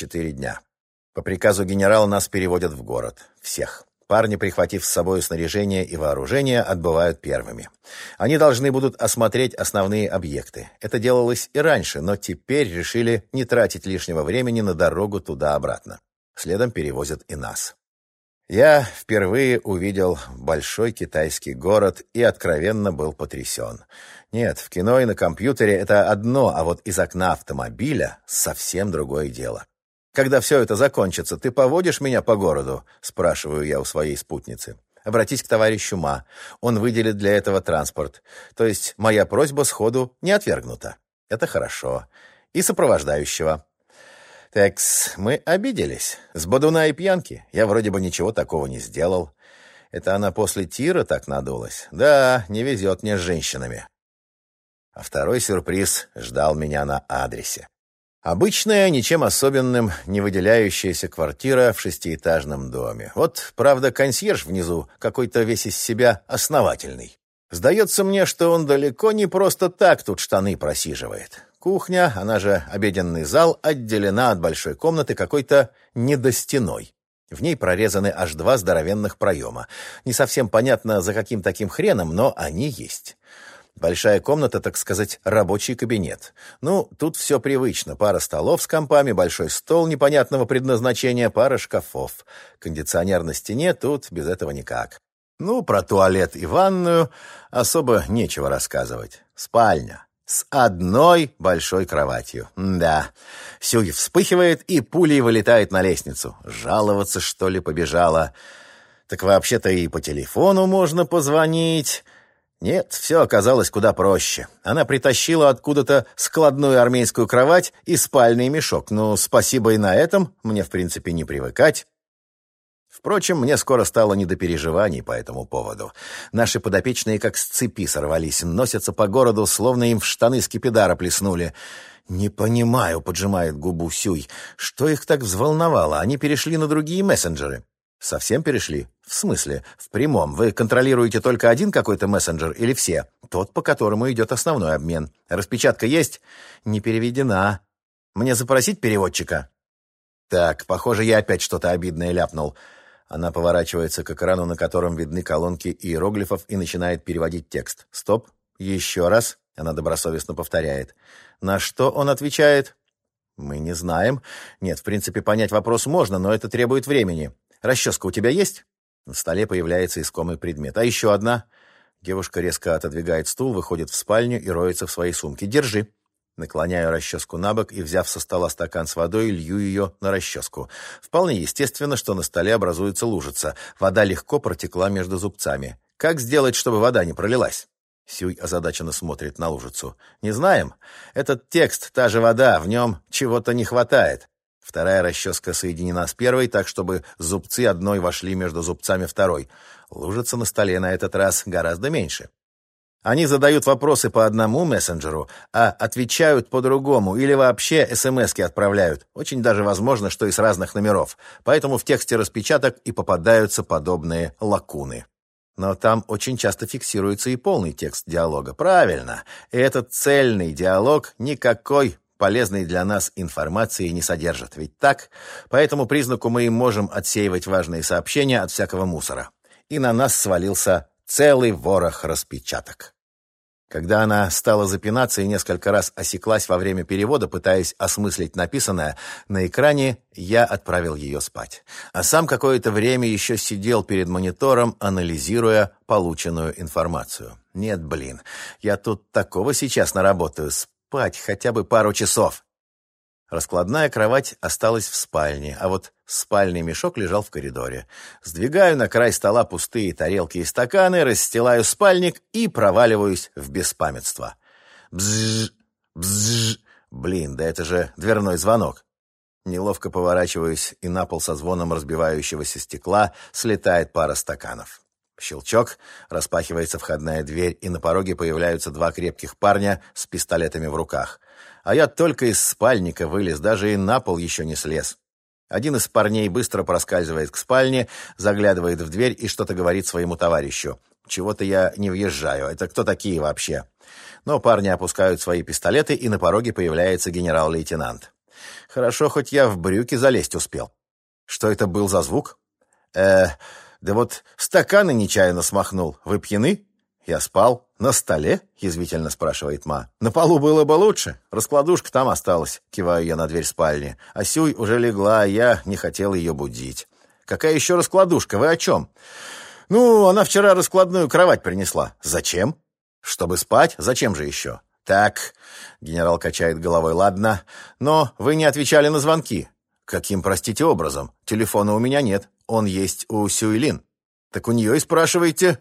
четыре дня. По приказу генерала нас переводят в город. Всех. Парни, прихватив с собой снаряжение и вооружение, отбывают первыми. Они должны будут осмотреть основные объекты. Это делалось и раньше, но теперь решили не тратить лишнего времени на дорогу туда-обратно. Следом перевозят и нас. Я впервые увидел большой китайский город и откровенно был потрясен. Нет, в кино и на компьютере это одно, а вот из окна автомобиля совсем другое дело. «Когда все это закончится, ты поводишь меня по городу?» — спрашиваю я у своей спутницы. «Обратись к товарищу Ма. Он выделит для этого транспорт. То есть моя просьба сходу не отвергнута. Это хорошо. И сопровождающего». «Текс, мы обиделись. С бодуна и пьянки. Я вроде бы ничего такого не сделал. Это она после тира так надулась? Да, не везет мне с женщинами». А второй сюрприз ждал меня на адресе. Обычная, ничем особенным не выделяющаяся квартира в шестиэтажном доме. Вот, правда, консьерж внизу какой-то весь из себя основательный. Сдается мне, что он далеко не просто так тут штаны просиживает. Кухня, она же обеденный зал, отделена от большой комнаты какой-то недостеной. В ней прорезаны аж два здоровенных проема. Не совсем понятно, за каким таким хреном, но они есть. Большая комната, так сказать, рабочий кабинет. Ну, тут все привычно. Пара столов с компами, большой стол непонятного предназначения, пара шкафов. Кондиционер на стене, тут без этого никак. Ну, про туалет и ванную особо нечего рассказывать. Спальня. С одной большой кроватью. Да. Сюй вспыхивает и пулей вылетает на лестницу. Жаловаться, что ли, побежала. Так вообще-то и по телефону можно позвонить. Нет, все оказалось куда проще. Она притащила откуда-то складную армейскую кровать и спальный мешок. Ну, спасибо и на этом, мне, в принципе, не привыкать. Впрочем, мне скоро стало не до переживаний по этому поводу. Наши подопечные как с цепи сорвались, носятся по городу, словно им в штаны скипидара плеснули. «Не понимаю», — поджимает губу Сюй, — «что их так взволновало? Они перешли на другие мессенджеры». Совсем перешли? В смысле? В прямом. Вы контролируете только один какой-то мессенджер или все? Тот, по которому идет основной обмен. Распечатка есть? Не переведена. Мне запросить переводчика? Так, похоже, я опять что-то обидное ляпнул. Она поворачивается к экрану, на котором видны колонки иероглифов, и начинает переводить текст. Стоп. Еще раз. Она добросовестно повторяет. На что он отвечает? Мы не знаем. Нет, в принципе, понять вопрос можно, но это требует времени. Расческа у тебя есть?» На столе появляется искомый предмет. «А еще одна?» Девушка резко отодвигает стул, выходит в спальню и роется в своей сумке. «Держи». Наклоняю расческу на бок и, взяв со стола стакан с водой, лью ее на расческу. Вполне естественно, что на столе образуется лужица. Вода легко протекла между зубцами. Как сделать, чтобы вода не пролилась? Сюй озадаченно смотрит на лужицу. «Не знаем. Этот текст, та же вода, в нем чего-то не хватает. Вторая расческа соединена с первой, так чтобы зубцы одной вошли между зубцами второй. Лужица на столе на этот раз гораздо меньше. Они задают вопросы по одному мессенджеру, а отвечают по другому или вообще СМСки отправляют. Очень даже возможно, что и с разных номеров. Поэтому в тексте распечаток и попадаются подобные лакуны. Но там очень часто фиксируется и полный текст диалога. Правильно. Этот цельный диалог никакой полезной для нас информации не содержат. Ведь так? По этому признаку мы можем отсеивать важные сообщения от всякого мусора. И на нас свалился целый ворох распечаток. Когда она стала запинаться и несколько раз осеклась во время перевода, пытаясь осмыслить написанное, на экране я отправил ее спать. А сам какое-то время еще сидел перед монитором, анализируя полученную информацию. Нет, блин, я тут такого сейчас наработаю, спать хотя бы пару часов. Раскладная кровать осталась в спальне, а вот спальный мешок лежал в коридоре. Сдвигаю на край стола пустые тарелки и стаканы, расстилаю спальник и проваливаюсь в беспамятство. Бзж, бзж. Блин, да это же дверной звонок. Неловко поворачиваюсь, и на пол со звоном разбивающегося стекла слетает пара стаканов. Щелчок, распахивается входная дверь, и на пороге появляются два крепких парня с пистолетами в руках. А я только из спальника вылез, даже и на пол еще не слез. Один из парней быстро проскальзывает к спальне, заглядывает в дверь и что-то говорит своему товарищу. Чего-то я не въезжаю. Это кто такие вообще? Но парни опускают свои пистолеты, и на пороге появляется генерал-лейтенант. Хорошо, хоть я в брюки залезть успел. Что это был за звук? Э, да вот стаканы нечаянно смахнул. Вы пьяны? Я спал. На столе? Язвительно спрашивает Ма. На полу было бы лучше. Раскладушка там осталась. Киваю я на дверь спальни. А Сюй уже легла, а я не хотел ее будить. Какая еще раскладушка? Вы о чем? Ну, она вчера раскладную кровать принесла. Зачем? Чтобы спать? Зачем же еще? Так, генерал качает головой, ладно. Но вы не отвечали на звонки. Каким, простите, образом? Телефона у меня нет. Он есть у Сюйлин. Так у нее и спрашивайте.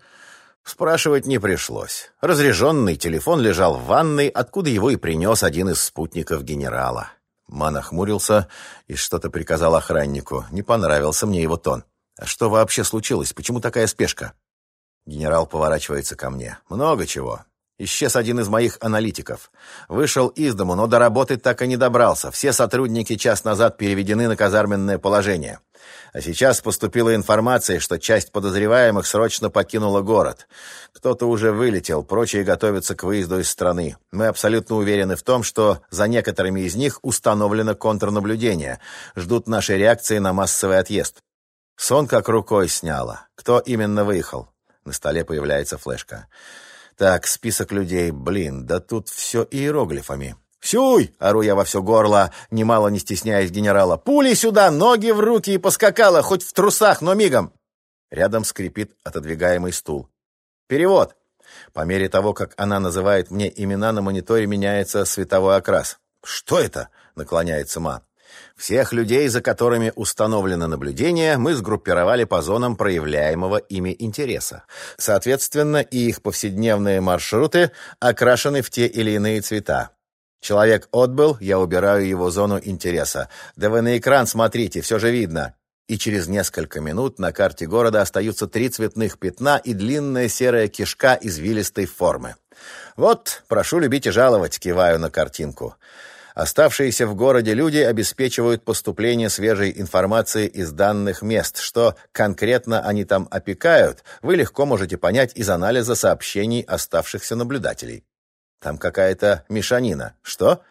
Спрашивать не пришлось. Разряженный телефон лежал в ванной, откуда его и принес один из спутников генерала. Ман охмурился и что-то приказал охраннику. Не понравился мне его тон. «А что вообще случилось? Почему такая спешка?» Генерал поворачивается ко мне. «Много чего. Исчез один из моих аналитиков. Вышел из дому, но до работы так и не добрался. Все сотрудники час назад переведены на казарменное положение. А сейчас поступила информация, что часть подозреваемых срочно покинула город. Кто-то уже вылетел, прочие готовятся к выезду из страны. Мы абсолютно уверены в том, что за некоторыми из них установлено контрнаблюдение. Ждут нашей реакции на массовый отъезд. Сон как рукой сняло. Кто именно выехал? На столе появляется флешка. Так, список людей, блин, да тут все иероглифами. «Сюй!» — ору я во все горло, немало не стесняясь генерала. «Пули сюда! Ноги в руки и поскакала, хоть в трусах, но мигом!» Рядом скрипит отодвигаемый стул. «Перевод!» По мере того, как она называет мне имена, на мониторе меняется световой окрас. «Что это?» — наклоняется Ма. Всех людей, за которыми установлено наблюдение, мы сгруппировали по зонам проявляемого ими интереса. Соответственно, и их повседневные маршруты окрашены в те или иные цвета. Человек отбыл, я убираю его зону интереса. Да вы на экран смотрите, все же видно. И через несколько минут на карте города остаются три цветных пятна и длинная серая кишка извилистой формы. Вот, прошу любить и жаловать, киваю на картинку. Оставшиеся в городе люди обеспечивают поступление свежей информации из данных мест. Что конкретно они там опекают, вы легко можете понять из анализа сообщений оставшихся наблюдателей. Там какая-то мешанина. Что?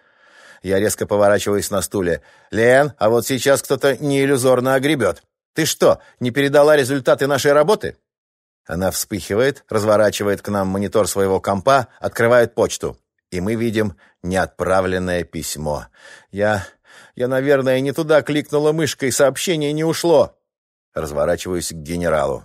Я резко поворачиваюсь на стуле. «Лен, а вот сейчас кто-то неиллюзорно огребет. Ты что, не передала результаты нашей работы?» Она вспыхивает, разворачивает к нам монитор своего компа, открывает почту и мы видим неотправленное письмо. Я... я, наверное, не туда кликнула мышкой, сообщение не ушло. Разворачиваюсь к генералу.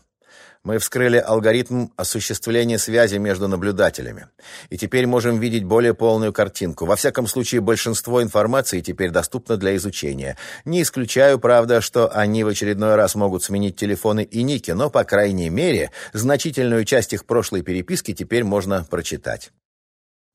Мы вскрыли алгоритм осуществления связи между наблюдателями. И теперь можем видеть более полную картинку. Во всяком случае, большинство информации теперь доступно для изучения. Не исключаю, правда, что они в очередной раз могут сменить телефоны и ники, но, по крайней мере, значительную часть их прошлой переписки теперь можно прочитать.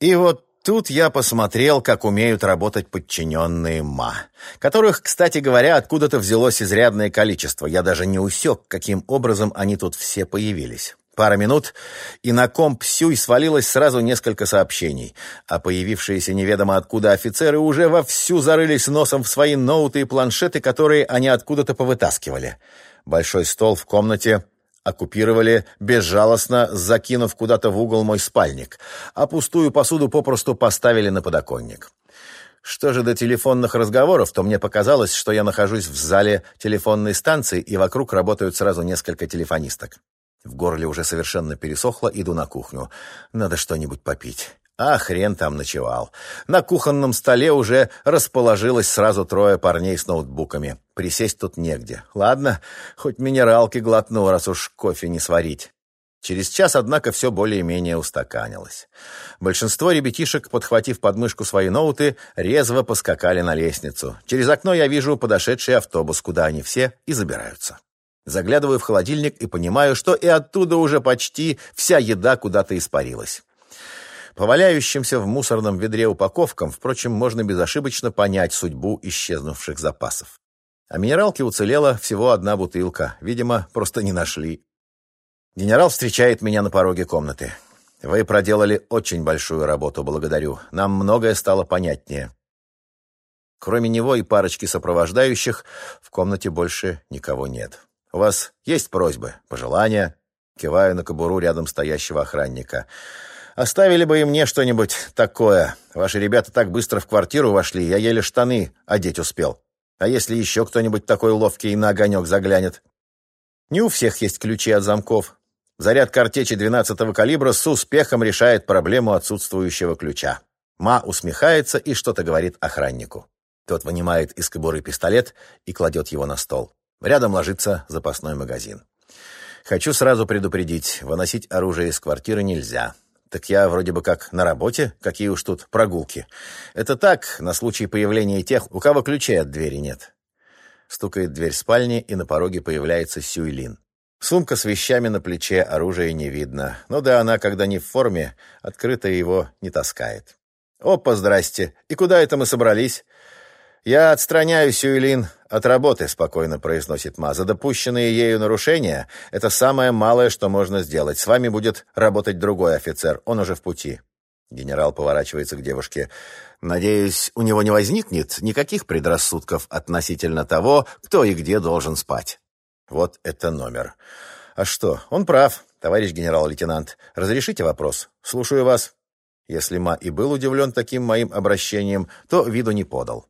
И вот тут я посмотрел, как умеют работать подчиненные МА, которых, кстати говоря, откуда-то взялось изрядное количество. Я даже не усек, каким образом они тут все появились. Пара минут, и на комп Сюй свалилось сразу несколько сообщений, а появившиеся неведомо откуда офицеры уже вовсю зарылись носом в свои ноуты и планшеты, которые они откуда-то повытаскивали. Большой стол в комнате оккупировали, безжалостно закинув куда-то в угол мой спальник, а пустую посуду попросту поставили на подоконник. Что же до телефонных разговоров, то мне показалось, что я нахожусь в зале телефонной станции, и вокруг работают сразу несколько телефонисток. В горле уже совершенно пересохло, иду на кухню. Надо что-нибудь попить. А хрен там ночевал. На кухонном столе уже расположилось сразу трое парней с ноутбуками. Присесть тут негде. Ладно, хоть минералки глотну, раз уж кофе не сварить. Через час, однако, все более-менее устаканилось. Большинство ребятишек, подхватив подмышку свои ноуты, резво поскакали на лестницу. Через окно я вижу подошедший автобус, куда они все и забираются. Заглядываю в холодильник и понимаю, что и оттуда уже почти вся еда куда-то испарилась. По валяющимся в мусорном ведре упаковкам, впрочем, можно безошибочно понять судьбу исчезнувших запасов. А минералки уцелела всего одна бутылка. Видимо, просто не нашли. Генерал встречает меня на пороге комнаты. Вы проделали очень большую работу, благодарю. Нам многое стало понятнее. Кроме него и парочки сопровождающих, в комнате больше никого нет. У вас есть просьбы, пожелания? Киваю на кобуру рядом стоящего охранника. Оставили бы и мне что-нибудь такое. Ваши ребята так быстро в квартиру вошли, я еле штаны одеть успел. А если еще кто-нибудь такой ловкий на огонек заглянет? Не у всех есть ключи от замков. Заряд картечи 12-го калибра с успехом решает проблему отсутствующего ключа. Ма усмехается и что-то говорит охраннику. Тот вынимает из кобуры пистолет и кладет его на стол. Рядом ложится запасной магазин. Хочу сразу предупредить, выносить оружие из квартиры нельзя. Так я вроде бы как на работе, какие уж тут прогулки. Это так, на случай появления тех, у кого ключей от двери нет. Стукает дверь спальни, и на пороге появляется Сюйлин. Сумка с вещами на плече, оружия не видно. Ну да она, когда не в форме, открыто его не таскает. «Опа, здрасте! И куда это мы собрались?» «Я отстраняю Сюэлин от работы», — спокойно произносит Ма. «За допущенные ею нарушения — это самое малое, что можно сделать. С вами будет работать другой офицер, он уже в пути». Генерал поворачивается к девушке. «Надеюсь, у него не возникнет никаких предрассудков относительно того, кто и где должен спать». Вот это номер. «А что, он прав, товарищ генерал-лейтенант. Разрешите вопрос? Слушаю вас». Если Ма и был удивлен таким моим обращением, то виду не подал.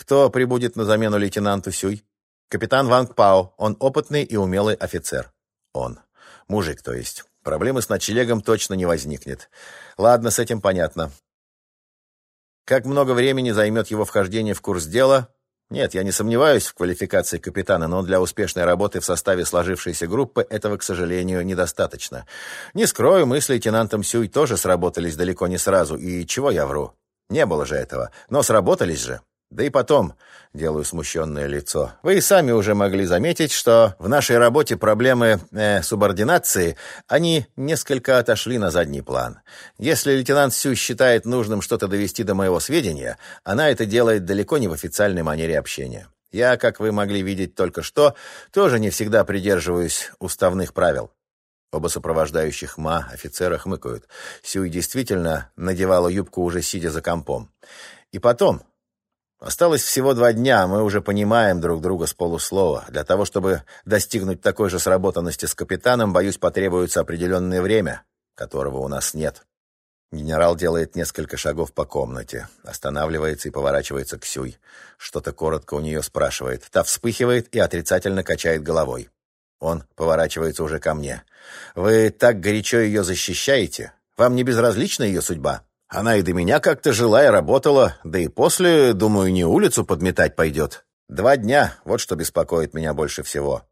Кто прибудет на замену лейтенанту Сюй? Капитан Ванг Пао. Он опытный и умелый офицер. Он. Мужик, то есть. Проблемы с ночлегом точно не возникнет. Ладно, с этим понятно. Как много времени займет его вхождение в курс дела? Нет, я не сомневаюсь в квалификации капитана, но для успешной работы в составе сложившейся группы этого, к сожалению, недостаточно. Не скрою, мы с лейтенантом Сюй тоже сработались далеко не сразу. И чего я вру? Не было же этого. Но сработались же. Да и потом, делаю смущенное лицо, вы и сами уже могли заметить, что в нашей работе проблемы э, субординации, они несколько отошли на задний план. Если лейтенант Сю считает нужным что-то довести до моего сведения, она это делает далеко не в официальной манере общения. Я, как вы могли видеть только что, тоже не всегда придерживаюсь уставных правил. Оба сопровождающих ма офицера хмыкают. Сюй действительно надевала юбку уже сидя за компом. И потом, Осталось всего два дня, мы уже понимаем друг друга с полуслова. Для того, чтобы достигнуть такой же сработанности с капитаном, боюсь, потребуется определенное время, которого у нас нет. Генерал делает несколько шагов по комнате, останавливается и поворачивается к Сюй. Что-то коротко у нее спрашивает. Та вспыхивает и отрицательно качает головой. Он поворачивается уже ко мне. «Вы так горячо ее защищаете? Вам не безразлична ее судьба?» Она и до меня как-то жила и работала, да и после, думаю, не улицу подметать пойдет. Два дня, вот что беспокоит меня больше всего.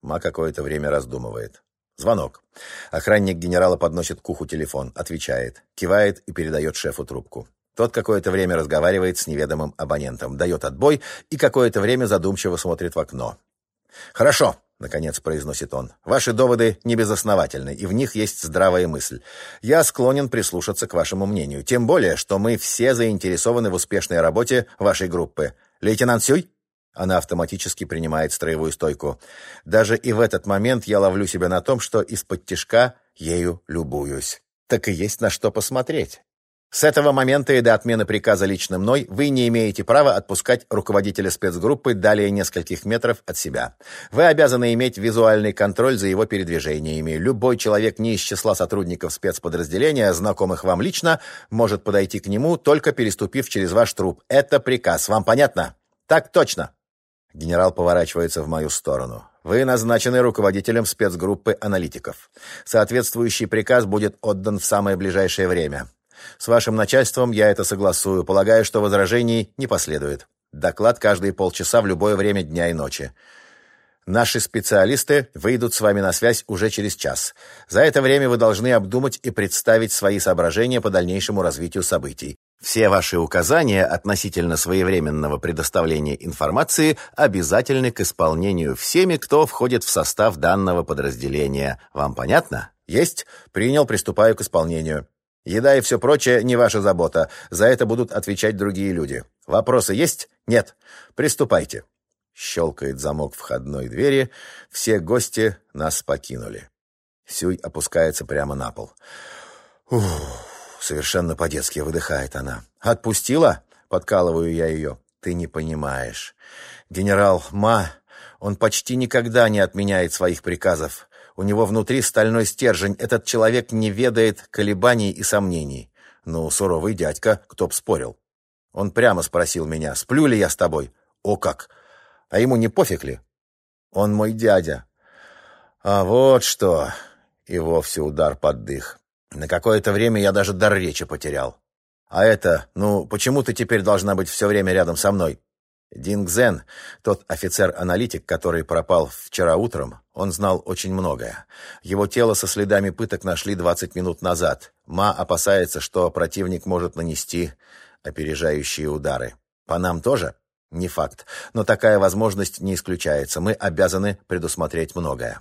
Ма какое-то время раздумывает. Звонок. Охранник генерала подносит к уху телефон, отвечает, кивает и передает шефу трубку. Тот какое-то время разговаривает с неведомым абонентом, дает отбой и какое-то время задумчиво смотрит в окно. «Хорошо», — наконец произносит он. «Ваши доводы небезосновательны, и в них есть здравая мысль. Я склонен прислушаться к вашему мнению, тем более, что мы все заинтересованы в успешной работе вашей группы. Лейтенант Сюй?» Она автоматически принимает строевую стойку. Даже и в этот момент я ловлю себя на том, что из-под тишка ею любуюсь. Так и есть на что посмотреть. С этого момента и до отмены приказа лично мной вы не имеете права отпускать руководителя спецгруппы далее нескольких метров от себя. Вы обязаны иметь визуальный контроль за его передвижениями. Любой человек не из числа сотрудников спецподразделения, знакомых вам лично, может подойти к нему, только переступив через ваш труп. Это приказ. Вам понятно? Так точно. Генерал поворачивается в мою сторону. Вы назначены руководителем спецгруппы аналитиков. Соответствующий приказ будет отдан в самое ближайшее время. С вашим начальством я это согласую. Полагаю, что возражений не последует. Доклад каждые полчаса в любое время дня и ночи. Наши специалисты выйдут с вами на связь уже через час. За это время вы должны обдумать и представить свои соображения по дальнейшему развитию событий. Все ваши указания относительно своевременного предоставления информации обязательны к исполнению всеми, кто входит в состав данного подразделения. Вам понятно? Есть? Принял, приступаю к исполнению. Еда и все прочее не ваша забота. За это будут отвечать другие люди. Вопросы есть? Нет. Приступайте. Щелкает замок входной двери. Все гости нас покинули. Сюй опускается прямо на пол. Ух, совершенно по-детски выдыхает она. Отпустила? Подкалываю я ее. Ты не понимаешь. Генерал Ма, он почти никогда не отменяет своих приказов. У него внутри стальной стержень. Этот человек не ведает колебаний и сомнений. Ну, суровый дядька, кто б спорил. Он прямо спросил меня, сплю ли я с тобой. О как! А ему не пофиг ли? Он мой дядя. А вот что! И вовсе удар под дых. На какое-то время я даже дар речи потерял. А это, ну, почему ты теперь должна быть все время рядом со мной? Дингзен, тот офицер-аналитик, который пропал вчера утром, он знал очень многое. Его тело со следами пыток нашли 20 минут назад. Ма опасается, что противник может нанести опережающие удары. По нам тоже? Не факт. Но такая возможность не исключается. Мы обязаны предусмотреть многое.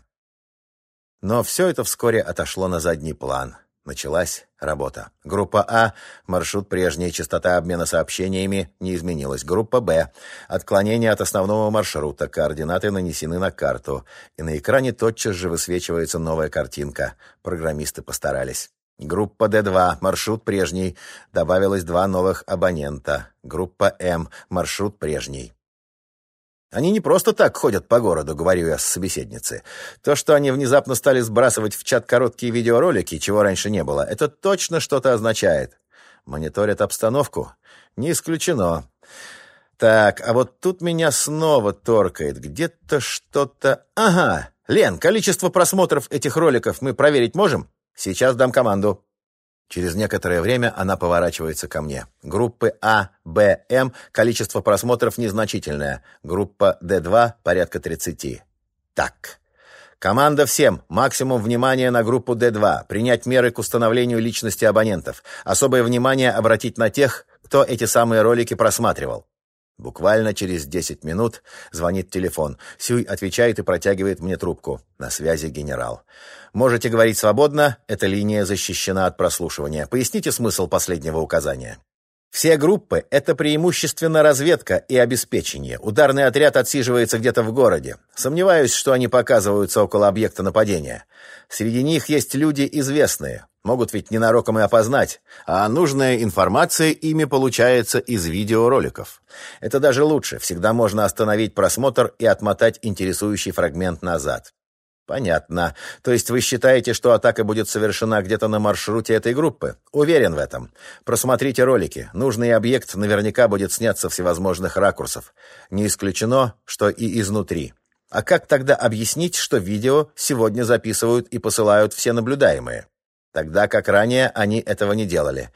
Но все это вскоре отошло на задний план. Началась работа. Группа А. Маршрут прежний, частота обмена сообщениями не изменилась. Группа Б. Отклонение от основного маршрута. Координаты нанесены на карту. И на экране тотчас же высвечивается новая картинка. Программисты постарались. Группа Д2. Маршрут прежний. Добавилось два новых абонента. Группа М. Маршрут прежний. Они не просто так ходят по городу, говорю я с собеседницей. То, что они внезапно стали сбрасывать в чат короткие видеоролики, чего раньше не было, это точно что-то означает. Мониторят обстановку? Не исключено. Так, а вот тут меня снова торкает. Где-то что-то... Ага, Лен, количество просмотров этих роликов мы проверить можем? Сейчас дам команду. Через некоторое время она поворачивается ко мне. Группы А, Б, М количество просмотров незначительное. Группа Д2 порядка 30. Так. Команда всем. Максимум внимания на группу Д2. Принять меры к установлению личности абонентов. Особое внимание обратить на тех, кто эти самые ролики просматривал. Буквально через 10 минут звонит телефон. Сюй отвечает и протягивает мне трубку. На связи генерал. Можете говорить свободно, эта линия защищена от прослушивания. Поясните смысл последнего указания. Все группы — это преимущественно разведка и обеспечение. Ударный отряд отсиживается где-то в городе. Сомневаюсь, что они показываются около объекта нападения. Среди них есть люди известные. Могут ведь ненароком и опознать. А нужная информация ими получается из видеороликов. Это даже лучше. Всегда можно остановить просмотр и отмотать интересующий фрагмент назад. Понятно. То есть вы считаете, что атака будет совершена где-то на маршруте этой группы? Уверен в этом. Просмотрите ролики. Нужный объект наверняка будет снят со всевозможных ракурсов. Не исключено, что и изнутри. А как тогда объяснить, что видео сегодня записывают и посылают все наблюдаемые? Тогда как ранее они этого не делали.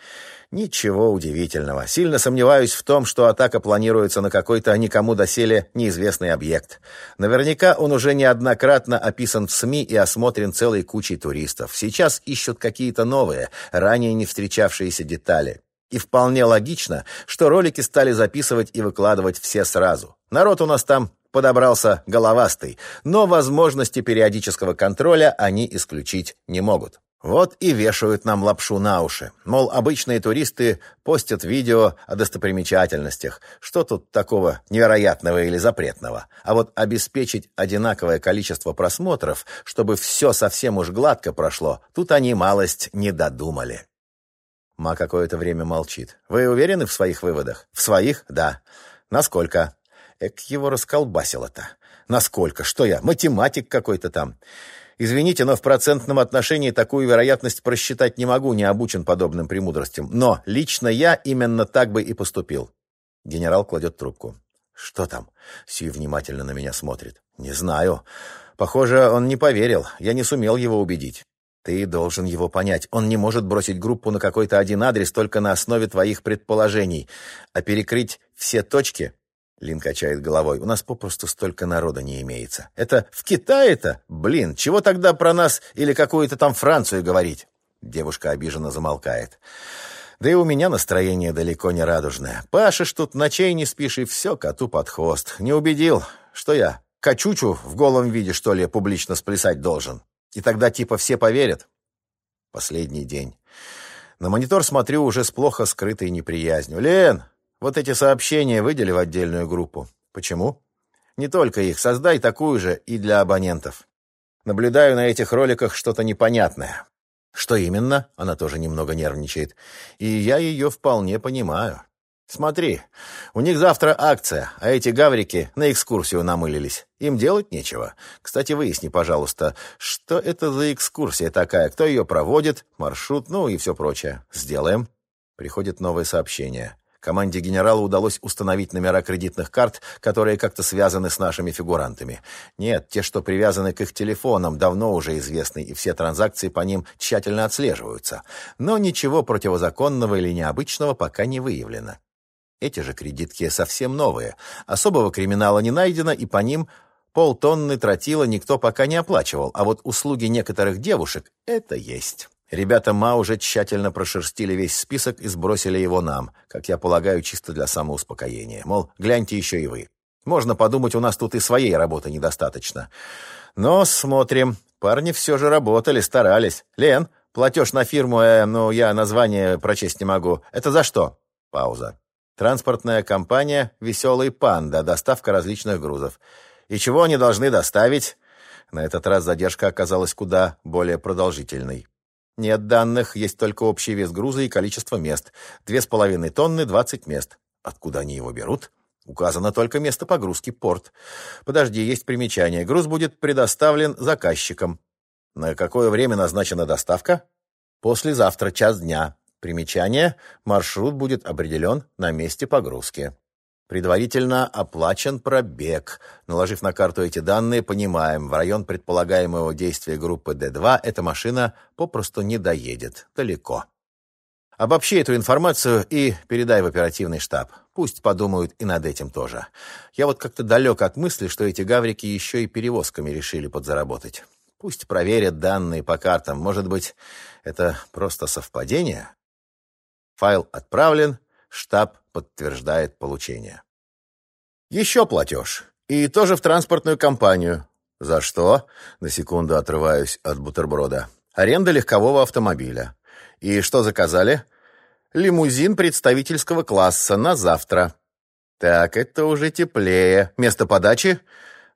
Ничего удивительного. Сильно сомневаюсь в том, что атака планируется на какой-то никому доселе неизвестный объект. Наверняка он уже неоднократно описан в СМИ и осмотрен целой кучей туристов. Сейчас ищут какие-то новые, ранее не встречавшиеся детали. И вполне логично, что ролики стали записывать и выкладывать все сразу. Народ у нас там подобрался головастый, но возможности периодического контроля они исключить не могут. Вот и вешают нам лапшу на уши. Мол, обычные туристы постят видео о достопримечательностях. Что тут такого невероятного или запретного? А вот обеспечить одинаковое количество просмотров, чтобы все совсем уж гладко прошло, тут они малость не додумали. Ма какое-то время молчит. «Вы уверены в своих выводах?» «В своих? Да». «Насколько?» Эк, его расколбасило-то. «Насколько? Что я? Математик какой-то там». Извините, но в процентном отношении такую вероятность просчитать не могу, не обучен подобным премудростям. Но лично я именно так бы и поступил. Генерал кладет трубку. Что там? Сью внимательно на меня смотрит. Не знаю. Похоже, он не поверил. Я не сумел его убедить. Ты должен его понять. Он не может бросить группу на какой-то один адрес только на основе твоих предположений. А перекрыть все точки Лин качает головой. У нас попросту столько народа не имеется. Это в Китае-то? Блин, чего тогда про нас или какую-то там Францию говорить? Девушка обиженно замолкает. Да и у меня настроение далеко не радужное. Пашешь тут, ночей не спишь, и все коту под хвост. Не убедил, что я качучу в голом виде, что ли, публично сплясать должен. И тогда типа все поверят. Последний день. На монитор смотрю уже с плохо скрытой неприязнью. «Лен, вот эти сообщения выдели в отдельную группу. Почему? Не только их, создай такую же и для абонентов. Наблюдаю на этих роликах что-то непонятное. Что именно? Она тоже немного нервничает. И я ее вполне понимаю. Смотри, у них завтра акция, а эти гаврики на экскурсию намылились. Им делать нечего. Кстати, выясни, пожалуйста, что это за экскурсия такая, кто ее проводит, маршрут, ну и все прочее. Сделаем. Приходит новое сообщение. Команде генерала удалось установить номера кредитных карт, которые как-то связаны с нашими фигурантами. Нет, те, что привязаны к их телефонам, давно уже известны, и все транзакции по ним тщательно отслеживаются. Но ничего противозаконного или необычного пока не выявлено. Эти же кредитки совсем новые. Особого криминала не найдено, и по ним полтонны тротила никто пока не оплачивал, а вот услуги некоторых девушек — это есть. Ребята МА уже тщательно прошерстили весь список и сбросили его нам, как я полагаю, чисто для самоуспокоения. Мол, гляньте еще и вы. Можно подумать, у нас тут и своей работы недостаточно. Но смотрим. Парни все же работали, старались. Лен, платеж на фирму, э, ну, я название прочесть не могу. Это за что? Пауза. Транспортная компания «Веселый панда», доставка различных грузов. И чего они должны доставить? На этот раз задержка оказалась куда более продолжительной. Нет данных, есть только общий вес груза и количество мест. Две с половиной тонны, двадцать мест. Откуда они его берут? Указано только место погрузки, порт. Подожди, есть примечание. Груз будет предоставлен заказчикам. На какое время назначена доставка? Послезавтра, час дня. Примечание. Маршрут будет определен на месте погрузки. Предварительно оплачен пробег. Наложив на карту эти данные, понимаем, в район предполагаемого действия группы D2 эта машина попросту не доедет. Далеко. Обобщи эту информацию и передай в оперативный штаб. Пусть подумают и над этим тоже. Я вот как-то далек от мысли, что эти гаврики еще и перевозками решили подзаработать. Пусть проверят данные по картам. Может быть, это просто совпадение? Файл отправлен, штаб подтверждает получение. Еще платеж. И тоже в транспортную компанию. За что? На секунду отрываюсь от бутерброда. Аренда легкового автомобиля. И что заказали? Лимузин представительского класса на завтра. Так, это уже теплее. Место подачи?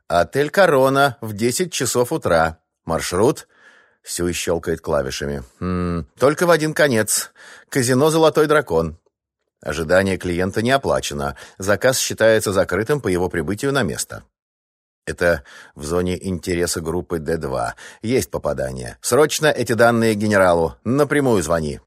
Отель «Корона» в 10 часов утра. Маршрут? Сюй щелкает клавишами. М -м, только в один конец. Казино «Золотой дракон». Ожидание клиента не оплачено. Заказ считается закрытым по его прибытию на место. Это в зоне интереса группы D2. Есть попадание. Срочно эти данные генералу. Напрямую звони.